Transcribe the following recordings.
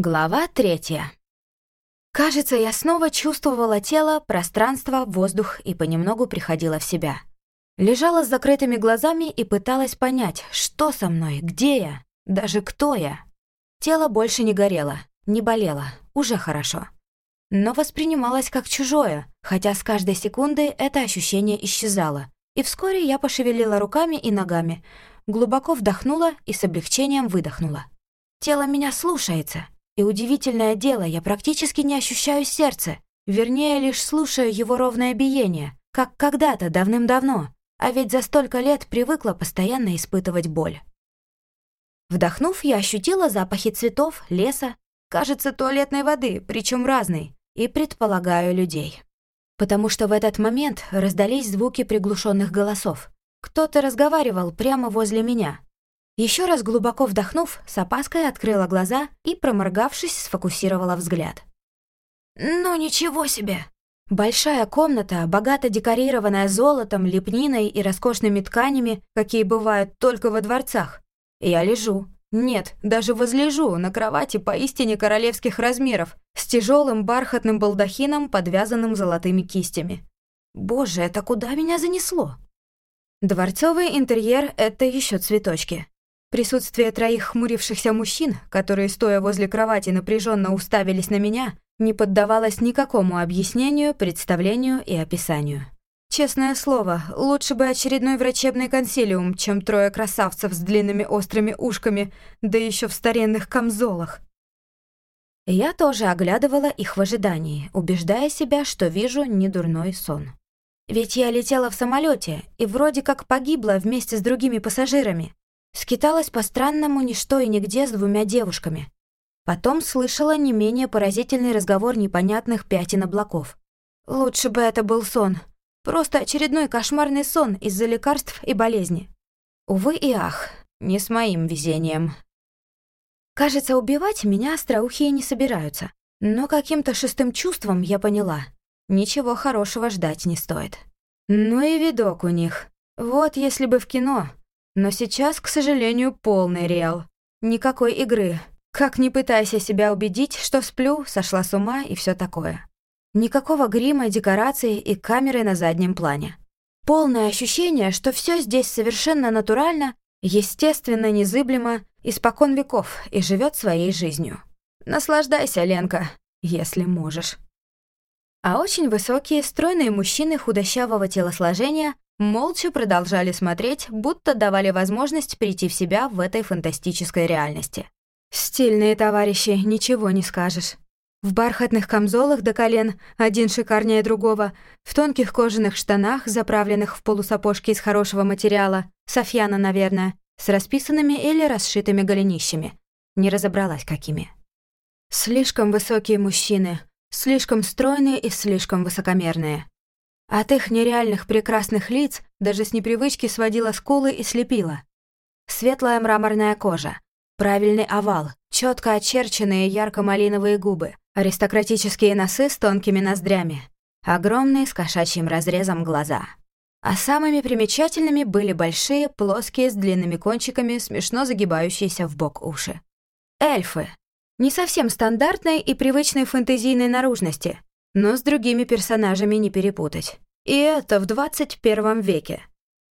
Глава третья. Кажется, я снова чувствовала тело, пространство, воздух и понемногу приходила в себя. Лежала с закрытыми глазами и пыталась понять, что со мной, где я, даже кто я. Тело больше не горело, не болело, уже хорошо. Но воспринималось как чужое, хотя с каждой секундой это ощущение исчезало. И вскоре я пошевелила руками и ногами, глубоко вдохнула и с облегчением выдохнула. Тело меня слушается, и удивительное дело, я практически не ощущаю сердце, вернее, лишь слушаю его ровное биение, как когда-то, давным-давно, а ведь за столько лет привыкла постоянно испытывать боль. Вдохнув, я ощутила запахи цветов, леса, кажется, туалетной воды, причем разной, и, предполагаю, людей. Потому что в этот момент раздались звуки приглушенных голосов. Кто-то разговаривал прямо возле меня, еще раз глубоко вдохнув, с опаской открыла глаза и, проморгавшись, сфокусировала взгляд. «Ну ничего себе!» Большая комната, богато декорированная золотом, лепниной и роскошными тканями, какие бывают только во дворцах. Я лежу. Нет, даже возлежу на кровати поистине королевских размеров, с тяжелым бархатным балдахином, подвязанным золотыми кистями. Боже, это куда меня занесло? Дворцовый интерьер — это еще цветочки. Присутствие троих хмурившихся мужчин, которые, стоя возле кровати, напряженно уставились на меня, не поддавалось никакому объяснению, представлению и описанию. Честное слово, лучше бы очередной врачебный консилиум, чем трое красавцев с длинными острыми ушками, да еще в старинных камзолах. Я тоже оглядывала их в ожидании, убеждая себя, что вижу недурной сон. Ведь я летела в самолете и вроде как погибла вместе с другими пассажирами. Скиталась по странному ничто и нигде с двумя девушками. Потом слышала не менее поразительный разговор непонятных пятен облаков. Лучше бы это был сон. Просто очередной кошмарный сон из-за лекарств и болезни. Увы и ах, не с моим везением. Кажется, убивать меня остроухие не собираются. Но каким-то шестым чувством я поняла. Ничего хорошего ждать не стоит. Ну и видок у них. Вот если бы в кино, но сейчас, к сожалению, полный реал. Никакой игры. Как ни пытайся себя убедить, что сплю, сошла с ума и все такое. Никакого грима, декораций и камеры на заднем плане. Полное ощущение, что все здесь совершенно натурально, естественно, незыблемо, испокон веков и живет своей жизнью. Наслаждайся, Ленка, если можешь. А очень высокие, стройные мужчины худощавого телосложения молча продолжали смотреть, будто давали возможность прийти в себя в этой фантастической реальности. Стильные товарищи, ничего не скажешь. В бархатных камзолах до колен, один шикарнее другого, в тонких кожаных штанах, заправленных в полусапожки из хорошего материала, Софьяна, наверное, с расписанными или расшитыми голенищами. Не разобралась, какими. Слишком высокие мужчины, слишком стройные и слишком высокомерные. От их нереальных прекрасных лиц даже с непривычки сводила скулы и слепила. Светлая мраморная кожа, правильный овал, четко очерченные ярко-малиновые губы, аристократические носы с тонкими ноздрями, огромные с кошачьим разрезом глаза. А самыми примечательными были большие, плоские, с длинными кончиками, смешно загибающиеся в бок уши. Эльфы. Не совсем стандартной и привычной фэнтезийной наружности, но с другими персонажами не перепутать. И это в 21 веке.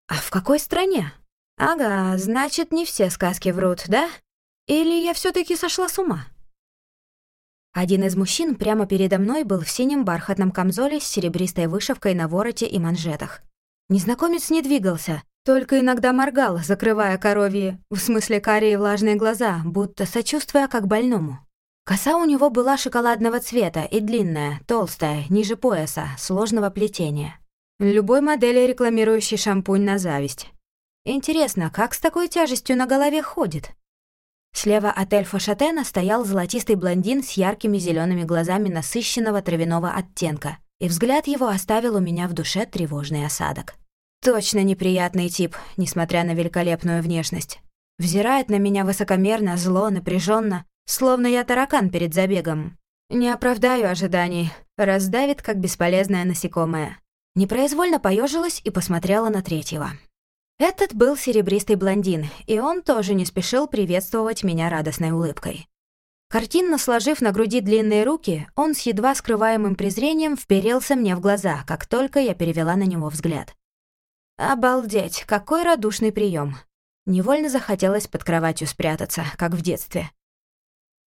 А в какой стране? Ага, значит, не все сказки врут, да? Или я все таки сошла с ума? Один из мужчин прямо передо мной был в синем бархатном камзоле с серебристой вышивкой на вороте и манжетах. Незнакомец не двигался, только иногда моргал, закрывая коровьи, в смысле карие влажные глаза, будто сочувствуя как больному. Коса у него была шоколадного цвета и длинная, толстая, ниже пояса, сложного плетения. Любой модели, рекламирующей шампунь на зависть. Интересно, как с такой тяжестью на голове ходит? Слева от эльфа Шатена стоял золотистый блондин с яркими зелеными глазами насыщенного травяного оттенка, и взгляд его оставил у меня в душе тревожный осадок. Точно неприятный тип, несмотря на великолепную внешность. Взирает на меня высокомерно, зло, напряженно, Словно я таракан перед забегом. Не оправдаю ожиданий. Раздавит, как бесполезное насекомое. Непроизвольно поежилась и посмотрела на третьего. Этот был серебристый блондин, и он тоже не спешил приветствовать меня радостной улыбкой. Картинно сложив на груди длинные руки, он с едва скрываемым презрением вперился мне в глаза, как только я перевела на него взгляд. Обалдеть, какой радушный прием. Невольно захотелось под кроватью спрятаться, как в детстве.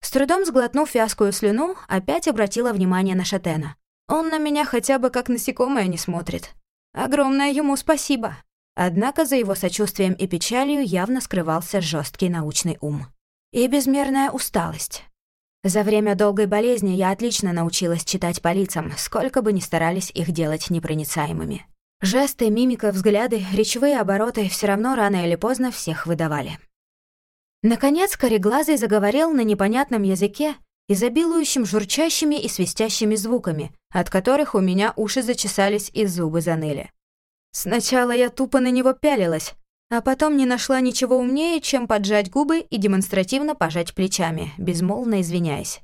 С трудом сглотнув вязкую слюну, опять обратила внимание на Шатена. Он на меня хотя бы как насекомое не смотрит. Огромное ему спасибо. Однако за его сочувствием и печалью явно скрывался жесткий научный ум. И безмерная усталость. За время долгой болезни я отлично научилась читать по лицам, сколько бы ни старались их делать непроницаемыми. Жесты, мимика, взгляды, речевые обороты все равно рано или поздно всех выдавали. Наконец, кореглазый заговорил на непонятном языке, изобилующим журчащими и свистящими звуками, от которых у меня уши зачесались и зубы заныли. Сначала я тупо на него пялилась, а потом не нашла ничего умнее, чем поджать губы и демонстративно пожать плечами, безмолвно извиняясь.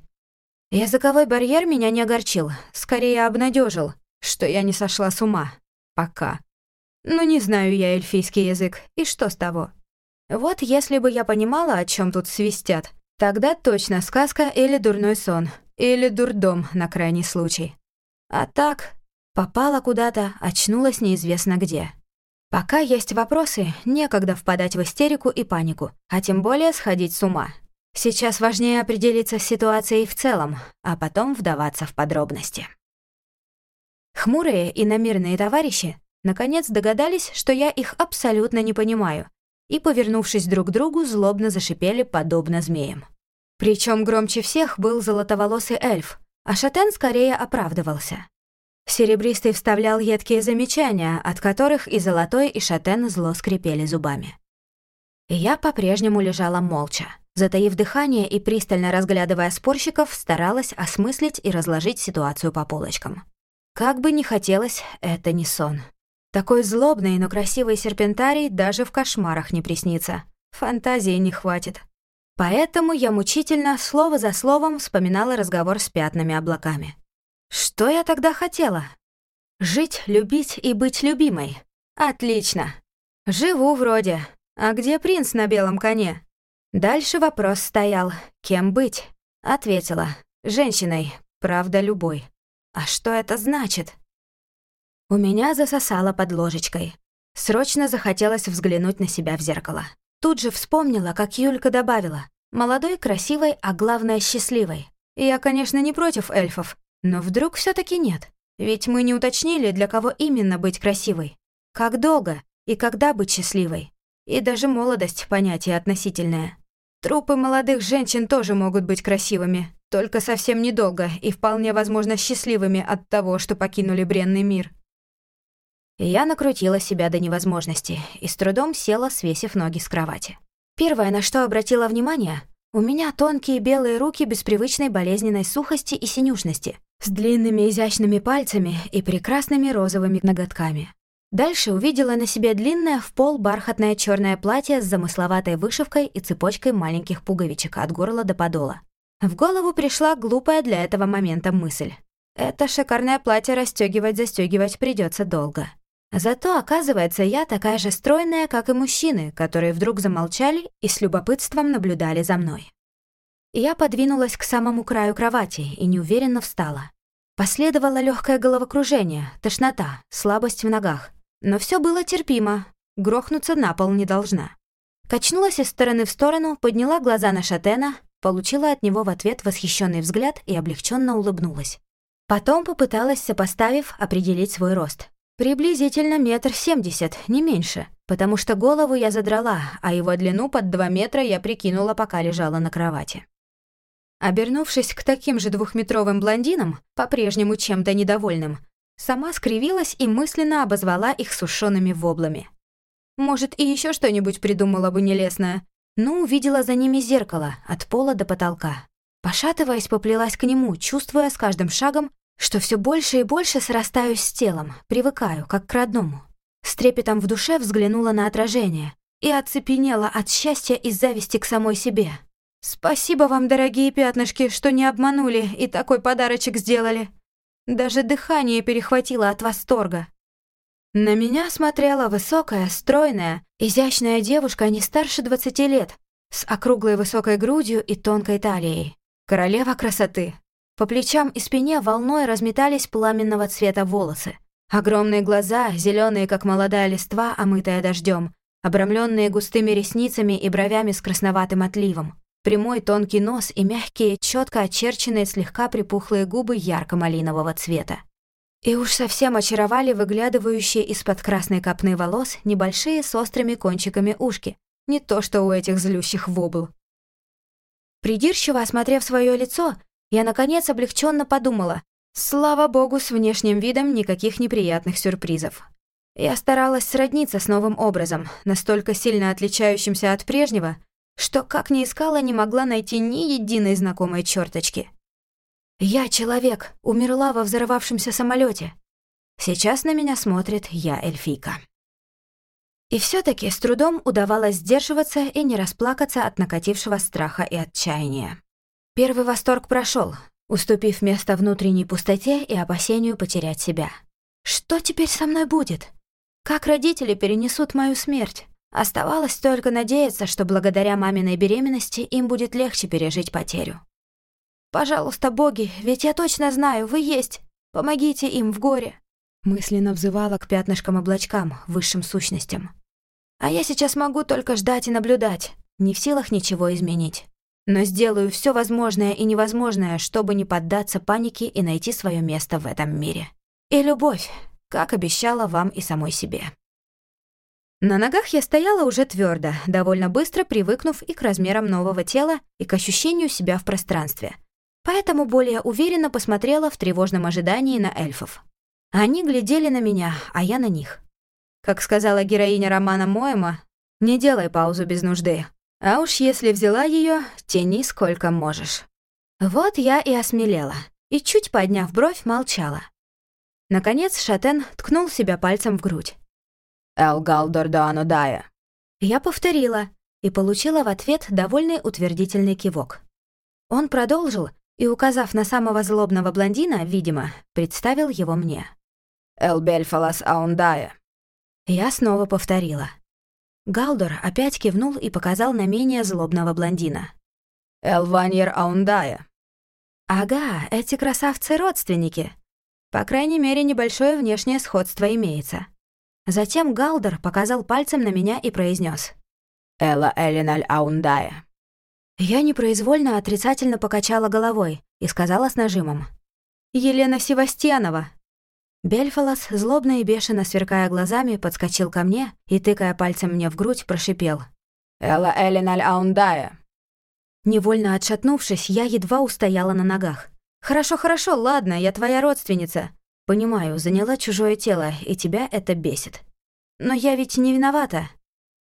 Языковой барьер меня не огорчил, скорее обнадежил, что я не сошла с ума. Пока. Ну, не знаю я эльфийский язык, и что с того? Вот если бы я понимала, о чем тут свистят, тогда точно сказка или дурной сон, или дурдом на крайний случай. А так, попала куда-то, очнулась неизвестно где. Пока есть вопросы, некогда впадать в истерику и панику, а тем более сходить с ума. Сейчас важнее определиться с ситуацией в целом, а потом вдаваться в подробности. Хмурые и намеренные товарищи наконец догадались, что я их абсолютно не понимаю, и, повернувшись друг к другу, злобно зашипели, подобно змеям. Причем громче всех был золотоволосый эльф, а Шатен скорее оправдывался. Серебристый вставлял едкие замечания, от которых и Золотой, и Шатен зло скрипели зубами. я по-прежнему лежала молча. Затаив дыхание и пристально разглядывая спорщиков, старалась осмыслить и разложить ситуацию по полочкам. Как бы ни хотелось, это не сон. Такой злобный, но красивый серпентарий даже в кошмарах не приснится. Фантазии не хватит. Поэтому я мучительно, слово за словом, вспоминала разговор с пятнами облаками. Что я тогда хотела? Жить, любить и быть любимой. Отлично. Живу вроде. А где принц на белом коне? Дальше вопрос стоял. Кем быть? Ответила. Женщиной, правда, любой. А что это значит? У меня засосало под ложечкой. Срочно захотелось взглянуть на себя в зеркало. Тут же вспомнила, как Юлька добавила. Молодой, красивой, а главное, счастливой. Я, конечно, не против эльфов, но вдруг все таки нет. Ведь мы не уточнили, для кого именно быть красивой. Как долго и когда быть счастливой. И даже молодость — понятие относительное. Трупы молодых женщин тоже могут быть красивыми, только совсем недолго и вполне возможно счастливыми от того, что покинули бренный мир. Я накрутила себя до невозможности и с трудом села, свесив ноги с кровати. Первое, на что обратила внимание, у меня тонкие белые руки без привычной болезненной сухости и синюшности, с длинными изящными пальцами и прекрасными розовыми ноготками. Дальше увидела на себе длинное в пол бархатное черное платье с замысловатой вышивкой и цепочкой маленьких пуговичек от горла до подола. В голову пришла глупая для этого момента мысль. Это шикарное платье расстёгивать застёгивать придётся долго. Зато, оказывается, я такая же стройная, как и мужчины, которые вдруг замолчали и с любопытством наблюдали за мной. Я подвинулась к самому краю кровати и неуверенно встала. Последовало легкое головокружение, тошнота, слабость в ногах. Но все было терпимо, грохнуться на пол не должна. Качнулась из стороны в сторону, подняла глаза на Шатена, Получила от него в ответ восхищенный взгляд и облегченно улыбнулась. Потом попыталась, сопоставив, определить свой рост. Приблизительно метр семьдесят, не меньше, потому что голову я задрала, а его длину под два метра я прикинула, пока лежала на кровати. Обернувшись к таким же двухметровым блондинам, по-прежнему чем-то недовольным, сама скривилась и мысленно обозвала их сушеными воблами. Может, и еще что-нибудь придумала бы нелестное, но увидела за ними зеркало от пола до потолка. Пошатываясь, поплелась к нему, чувствуя с каждым шагом, что все больше и больше срастаюсь с телом, привыкаю, как к родному. С трепетом в душе взглянула на отражение и оцепенела от счастья и зависти к самой себе. «Спасибо вам, дорогие пятнышки, что не обманули и такой подарочек сделали. Даже дыхание перехватило от восторга. На меня смотрела высокая, стройная, изящная девушка не старше 20 лет, с округлой высокой грудью и тонкой талией. Королева красоты. По плечам и спине волной разметались пламенного цвета волосы. Огромные глаза, зеленые, как молодая листва, омытая дождем, обрамленные густыми ресницами и бровями с красноватым отливом. Прямой тонкий нос и мягкие, четко очерченные, слегка припухлые губы ярко-малинового цвета. И уж совсем очаровали выглядывающие из-под красной копны волос небольшие с острыми кончиками ушки. Не то что у этих злющих вобл. Придирчиво осмотрев свое лицо, я, наконец, облегченно подумала. Слава богу, с внешним видом никаких неприятных сюрпризов. Я старалась сродниться с новым образом, настолько сильно отличающимся от прежнего, что, как ни искала, не могла найти ни единой знакомой черточки. Я человек, умерла во взорвавшемся самолете. Сейчас на меня смотрит я эльфийка. И все таки с трудом удавалось сдерживаться и не расплакаться от накатившего страха и отчаяния. Первый восторг прошел, уступив место внутренней пустоте и опасению потерять себя. Что теперь со мной будет? Как родители перенесут мою смерть? Оставалось только надеяться, что благодаря маминой беременности им будет легче пережить потерю. «Пожалуйста, боги, ведь я точно знаю, вы есть. Помогите им в горе!» Мысленно взывала к пятнышкам-облачкам, высшим сущностям. А я сейчас могу только ждать и наблюдать, не в силах ничего изменить. Но сделаю все возможное и невозможное, чтобы не поддаться панике и найти свое место в этом мире. И любовь, как обещала вам и самой себе. На ногах я стояла уже твердо, довольно быстро привыкнув и к размерам нового тела, и к ощущению себя в пространстве. Поэтому более уверенно посмотрела в тревожном ожидании на эльфов. Они глядели на меня, а я на них. Как сказала героиня романа Моэма, «Не делай паузу без нужды, а уж если взяла ее, тяни сколько можешь». Вот я и осмелела, и чуть подняв бровь, молчала. Наконец Шатен ткнул себя пальцем в грудь. Элгал Дордану Дая». Я повторила и получила в ответ довольный утвердительный кивок. Он продолжил и, указав на самого злобного блондина, видимо, представил его мне. «Элбельфалас Аундая». Я снова повторила. Галдор опять кивнул и показал на менее злобного блондина. «Элваньер Аундая». «Ага, эти красавцы родственники. По крайней мере, небольшое внешнее сходство имеется. Затем Галдер показал пальцем на меня и произнес: «Элла Элиналь Аундая». Я непроизвольно отрицательно покачала головой и сказала с нажимом. «Елена Севастьянова». Бельфалос, злобно и бешено сверкая глазами, подскочил ко мне и, тыкая пальцем мне в грудь, прошипел. «Элла Элиналь Аундая». Невольно отшатнувшись, я едва устояла на ногах. «Хорошо, хорошо, ладно, я твоя родственница. Понимаю, заняла чужое тело, и тебя это бесит. Но я ведь не виновата.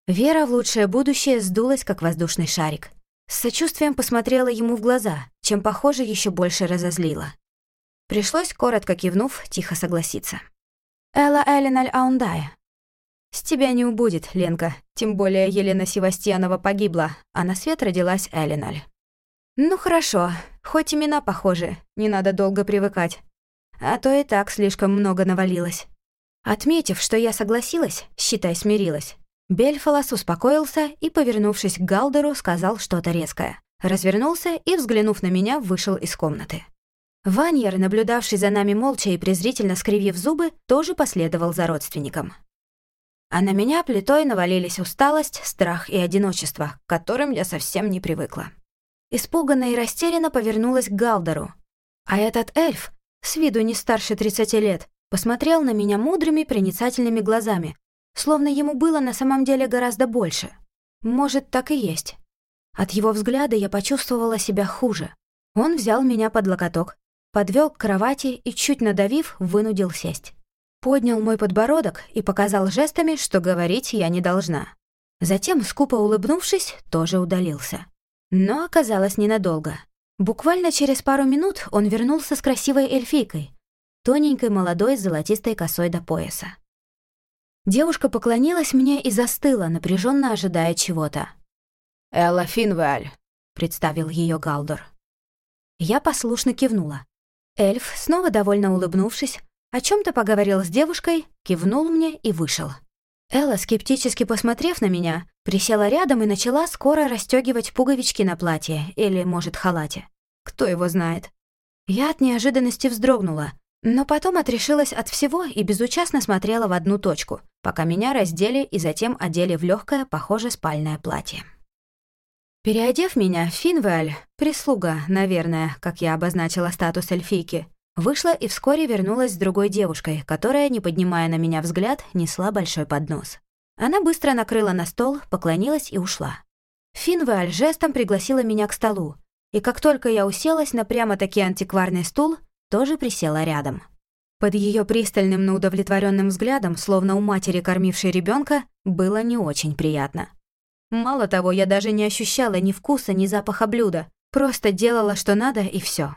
Вера в лучшее будущее сдулась, как воздушный шарик. С сочувствием посмотрела ему в глаза, чем, похоже, еще больше разозлила. Пришлось, коротко кивнув, тихо согласиться. «Элла Эллиналь Аундая». «С тебя не убудет, Ленка, тем более Елена Севастьянова погибла, а на свет родилась Эллиналь». «Ну хорошо, хоть имена похожи, не надо долго привыкать а то и так слишком много навалилось. Отметив, что я согласилась, считай, смирилась, Бельфалос успокоился и, повернувшись к Галдеру, сказал что-то резкое. Развернулся и, взглянув на меня, вышел из комнаты. Ваньер, наблюдавший за нами молча и презрительно скривив зубы, тоже последовал за родственником. А на меня плитой навалились усталость, страх и одиночество, к которым я совсем не привыкла. Испуганно и растерянно повернулась к Галдеру. А этот эльф, с виду не старше 30 лет, посмотрел на меня мудрыми, проницательными глазами, словно ему было на самом деле гораздо больше. Может, так и есть. От его взгляда я почувствовала себя хуже. Он взял меня под локоток, подвел к кровати и, чуть надавив, вынудил сесть. Поднял мой подбородок и показал жестами, что говорить я не должна. Затем, скупо улыбнувшись, тоже удалился. Но оказалось ненадолго. Буквально через пару минут он вернулся с красивой эльфийкой, тоненькой молодой с золотистой косой до пояса. Девушка поклонилась мне и застыла, напряженно ожидая чего-то. «Элла Финваль», — представил ее Галдор. Я послушно кивнула. Эльф, снова довольно улыбнувшись, о чем то поговорил с девушкой, кивнул мне и вышел. Элла, скептически посмотрев на меня, присела рядом и начала скоро расстегивать пуговички на платье или, может, халате. кто его знает. Я от неожиданности вздрогнула, но потом отрешилась от всего и безучастно смотрела в одну точку, пока меня раздели и затем одели в легкое, похоже, спальное платье. Переодев меня, Финваль, прислуга, наверное, как я обозначила статус эльфийки, вышла и вскоре вернулась с другой девушкой, которая, не поднимая на меня взгляд, несла большой поднос. Она быстро накрыла на стол, поклонилась и ушла. Финваль жестом пригласила меня к столу, и как только я уселась на прямо-таки антикварный стул, тоже присела рядом. Под ее пристальным, но удовлетворенным взглядом, словно у матери, кормившей ребенка, было не очень приятно. Мало того, я даже не ощущала ни вкуса, ни запаха блюда, просто делала, что надо, и все.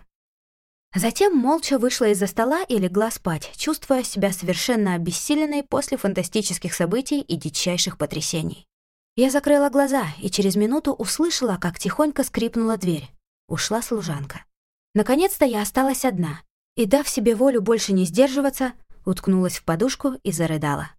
Затем молча вышла из-за стола и легла спать, чувствуя себя совершенно обессиленной после фантастических событий и дичайших потрясений. Я закрыла глаза и через минуту услышала, как тихонько скрипнула дверь. Ушла служанка. Наконец-то я осталась одна, и, дав себе волю больше не сдерживаться, уткнулась в подушку и зарыдала.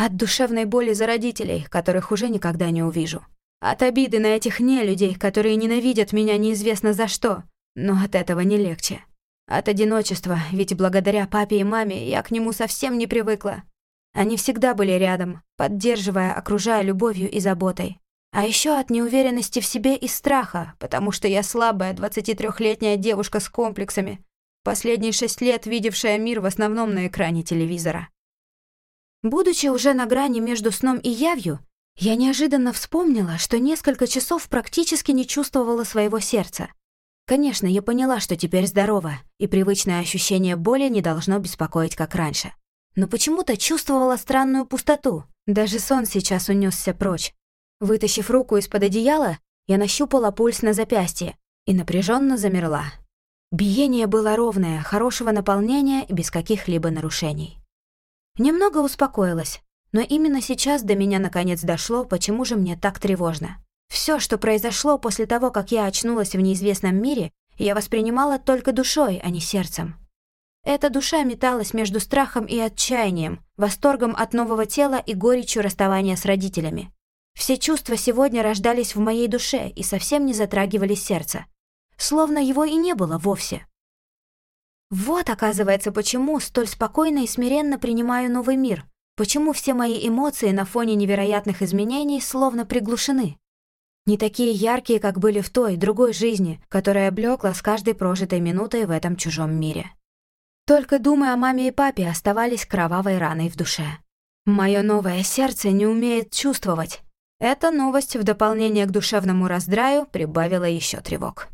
От душевной боли за родителей, которых уже никогда не увижу. От обиды на этих нелюдей, которые ненавидят меня неизвестно за что, но от этого не легче. От одиночества, ведь благодаря папе и маме я к нему совсем не привыкла. Они всегда были рядом, поддерживая, окружая любовью и заботой. А еще от неуверенности в себе и страха, потому что я слабая 23-летняя девушка с комплексами, последние шесть лет видевшая мир в основном на экране телевизора. Будучи уже на грани между сном и явью, я неожиданно вспомнила, что несколько часов практически не чувствовала своего сердца. Конечно, я поняла, что теперь здорова, и привычное ощущение боли не должно беспокоить, как раньше но почему-то чувствовала странную пустоту. Даже сон сейчас унесся прочь. Вытащив руку из-под одеяла, я нащупала пульс на запястье и напряженно замерла. Биение было ровное, хорошего наполнения и без каких-либо нарушений. Немного успокоилась, но именно сейчас до меня наконец дошло, почему же мне так тревожно. Все, что произошло после того, как я очнулась в неизвестном мире, я воспринимала только душой, а не сердцем. Эта душа металась между страхом и отчаянием, восторгом от нового тела и горечью расставания с родителями. Все чувства сегодня рождались в моей душе и совсем не затрагивали сердце. Словно его и не было вовсе. Вот, оказывается, почему столь спокойно и смиренно принимаю новый мир, почему все мои эмоции на фоне невероятных изменений словно приглушены. Не такие яркие, как были в той, другой жизни, которая блекла с каждой прожитой минутой в этом чужом мире. Только думы о маме и папе оставались кровавой раной в душе. Мое новое сердце не умеет чувствовать. Эта новость в дополнение к душевному раздраю прибавила еще тревог.